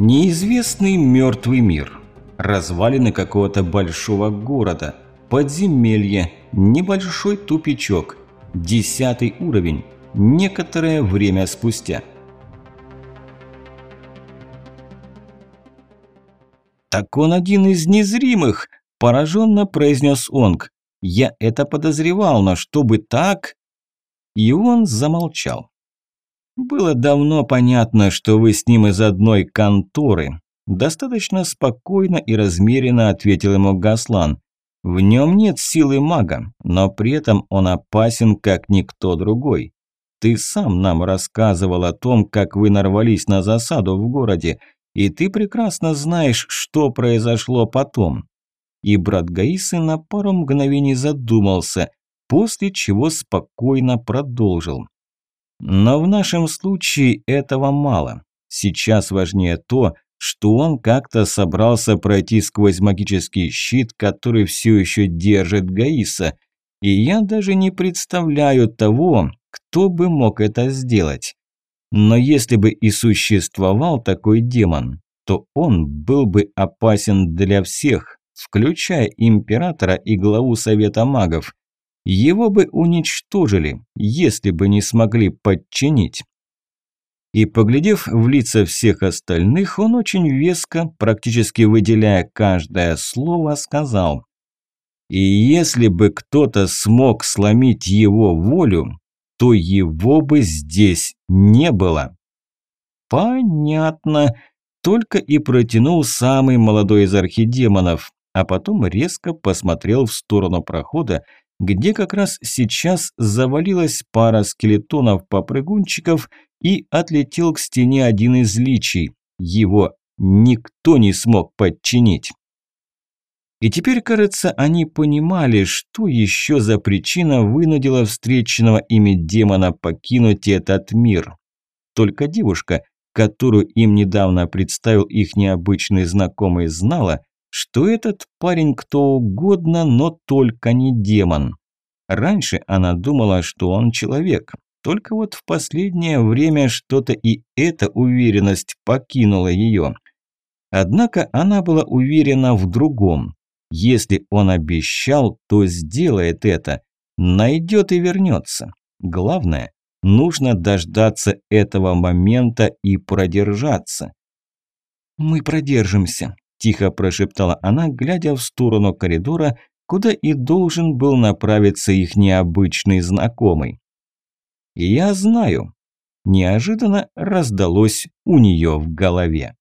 Неизвестный мертвый мир. Развалины какого-то большого города. Подземелье. Небольшой тупичок. Десятый уровень. Некоторое время спустя. «Так он один из незримых!» – пораженно произнес Онг. «Я это подозревал, но чтобы так...» И он замолчал. Было давно понятно, что вы с ним из одной конторы. Достаточно спокойно и размеренно ответил ему Гаслан. В нем нет силы мага, но при этом он опасен, как никто другой. Ты сам нам рассказывал о том, как вы нарвались на засаду в городе, и ты прекрасно знаешь, что произошло потом. И брат Гаисы на пару мгновений задумался, после чего спокойно продолжил. Но в нашем случае этого мало. Сейчас важнее то, что он как-то собрался пройти сквозь магический щит, который все еще держит Гаиса. И я даже не представляю того, кто бы мог это сделать. Но если бы и существовал такой демон, то он был бы опасен для всех, включая императора и главу Совета магов. Его бы уничтожили, если бы не смогли подчинить. И поглядев в лица всех остальных, он очень веско, практически выделяя каждое слово, сказал «И если бы кто-то смог сломить его волю, то его бы здесь не было». «Понятно», только и протянул самый молодой из архидемонов, а потом резко посмотрел в сторону прохода, где как раз сейчас завалилась пара скелетонов-попрыгунчиков и отлетел к стене один из личий. Его никто не смог подчинить. И теперь, кажется, они понимали, что еще за причина вынудила встреченного ими демона покинуть этот мир. Только девушка, которую им недавно представил их необычный знакомый, знала, что этот парень кто угодно, но только не демон. Раньше она думала, что он человек, только вот в последнее время что-то и эта уверенность покинула ее. Однако она была уверена в другом. Если он обещал, то сделает это. Найдет и вернется. Главное, нужно дождаться этого момента и продержаться. «Мы продержимся», Тихо прошептала она, глядя в сторону коридора, куда и должен был направиться их необычный знакомый. «Я знаю», – неожиданно раздалось у нее в голове.